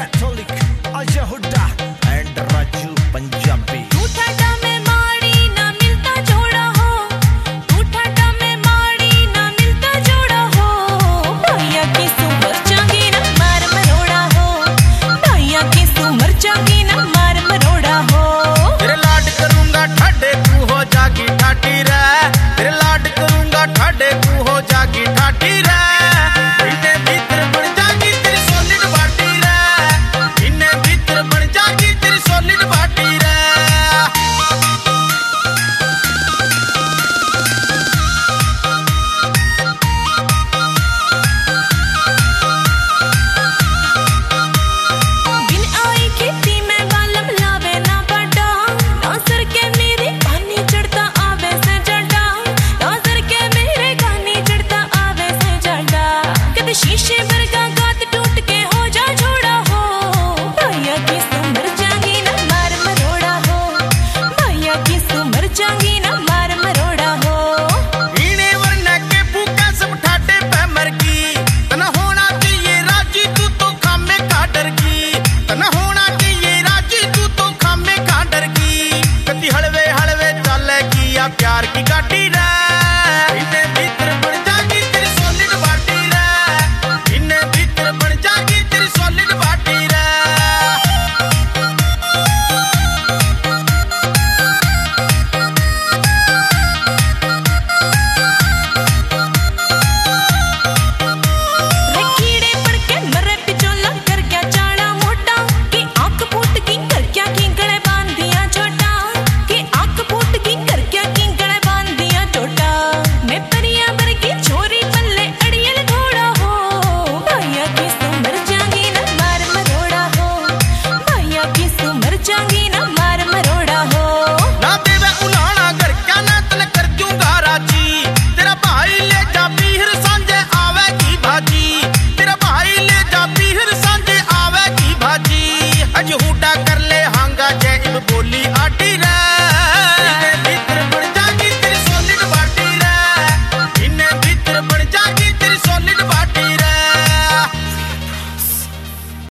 Got a प्यार की गाड़ी solid.